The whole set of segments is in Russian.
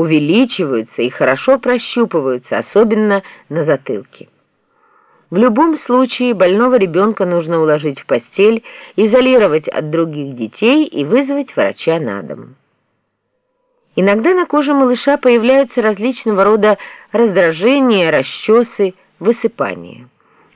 увеличиваются и хорошо прощупываются, особенно на затылке. В любом случае больного ребенка нужно уложить в постель, изолировать от других детей и вызвать врача на дом. Иногда на коже малыша появляются различного рода раздражения, расчесы, высыпания.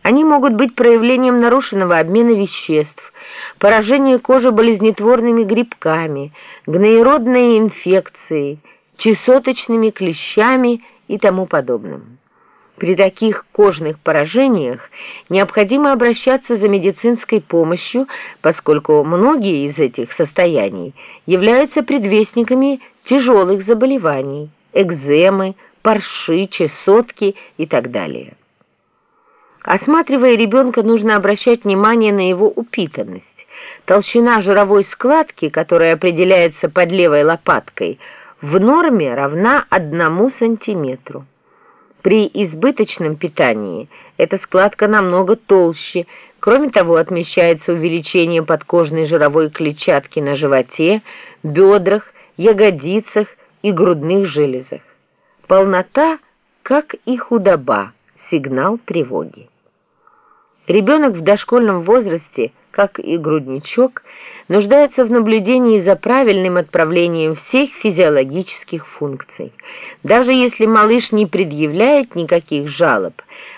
Они могут быть проявлением нарушенного обмена веществ, поражения кожи болезнетворными грибками, гноеродной инфекцией, чесоточными клещами и тому подобным. При таких кожных поражениях необходимо обращаться за медицинской помощью, поскольку многие из этих состояний являются предвестниками тяжелых заболеваний, экземы, парши, чесотки и так далее. Осматривая ребенка, нужно обращать внимание на его упитанность. Толщина жировой складки, которая определяется под левой лопаткой, в норме равна одному сантиметру. При избыточном питании эта складка намного толще. Кроме того, отмечается увеличение подкожной жировой клетчатки на животе, бедрах, ягодицах и грудных железах. Полнота, как и худоба, сигнал тревоги. Ребенок в дошкольном возрасте, как и грудничок, нуждается в наблюдении за правильным отправлением всех физиологических функций. Даже если малыш не предъявляет никаких жалоб,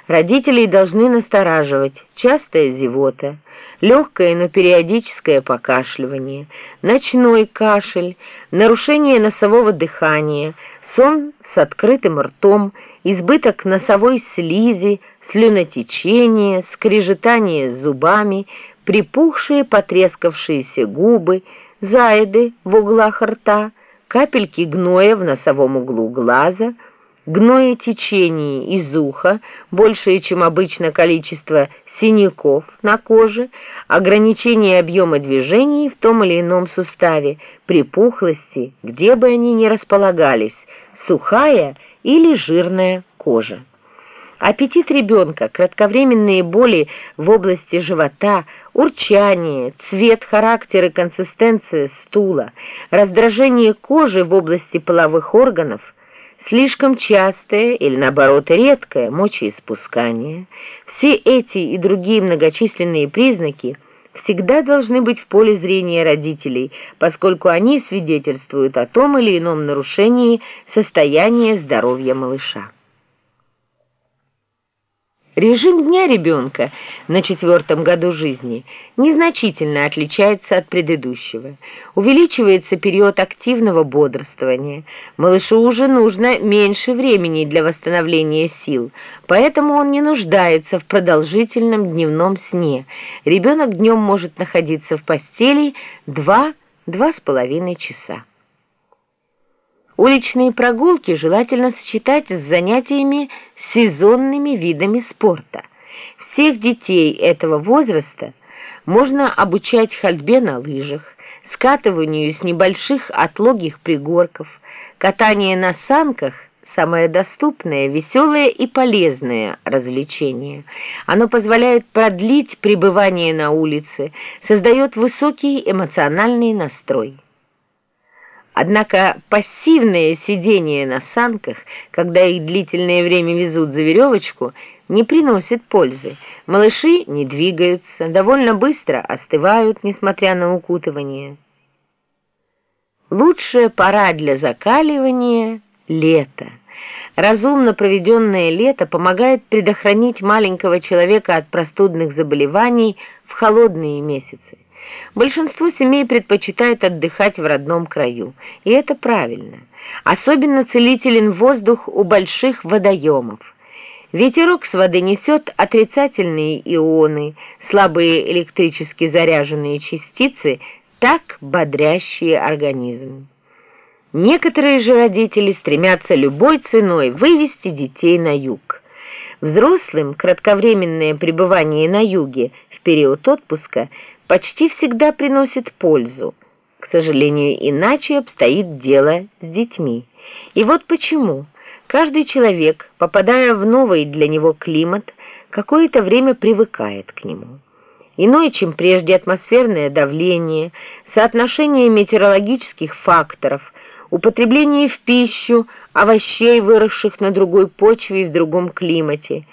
родители должны настораживать частая зевота, легкое, но периодическое покашливание, ночной кашель, нарушение носового дыхания, сон с открытым ртом, избыток носовой слизи, слюнотечение, скрежетание зубами, припухшие потрескавшиеся губы, заеды в углах рта, капельки гноя в носовом углу глаза, гноетечение из уха, большее, чем обычно количество синяков на коже, ограничение объема движений в том или ином суставе, припухлости, где бы они ни располагались, сухая или жирная кожа. Аппетит ребенка, кратковременные боли в области живота, урчание, цвет, характер и консистенция стула, раздражение кожи в области половых органов, слишком частое или, наоборот, редкое мочеиспускание, все эти и другие многочисленные признаки всегда должны быть в поле зрения родителей, поскольку они свидетельствуют о том или ином нарушении состояния здоровья малыша. Режим дня ребенка на четвертом году жизни незначительно отличается от предыдущего. Увеличивается период активного бодрствования. Малышу уже нужно меньше времени для восстановления сил, поэтому он не нуждается в продолжительном дневном сне. Ребенок днем может находиться в постели 2-2,5 часа. Уличные прогулки желательно сочетать с занятиями сезонными видами спорта. Всех детей этого возраста можно обучать ходьбе на лыжах, скатыванию с небольших отлогих пригорков, катание на санках самое доступное, веселое и полезное развлечение. Оно позволяет продлить пребывание на улице, создает высокий эмоциональный настрой. Однако пассивное сидение на санках, когда их длительное время везут за веревочку, не приносит пользы. Малыши не двигаются, довольно быстро остывают, несмотря на укутывание. Лучшая пора для закаливания — лето. Разумно проведенное лето помогает предохранить маленького человека от простудных заболеваний в холодные месяцы. Большинство семей предпочитает отдыхать в родном краю, и это правильно. Особенно целителен воздух у больших водоемов. Ветерок с воды несет отрицательные ионы, слабые электрически заряженные частицы, так бодрящие организм. Некоторые же родители стремятся любой ценой вывести детей на юг. Взрослым кратковременное пребывание на юге в период отпуска почти всегда приносит пользу. К сожалению, иначе обстоит дело с детьми. И вот почему. Каждый человек, попадая в новый для него климат, какое-то время привыкает к нему. Иное, чем прежде атмосферное давление, соотношение метеорологических факторов, употребление в пищу овощей, выросших на другой почве и в другом климате,